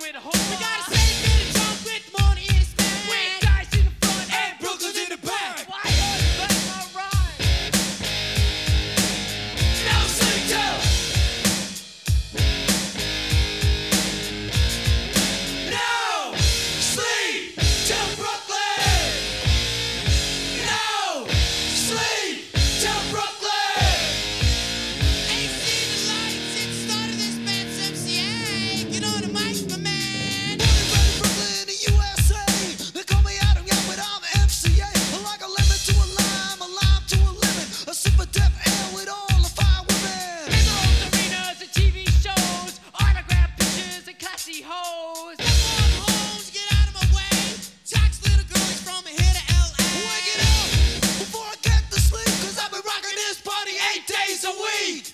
with hope. We gotta save it, jump with a week.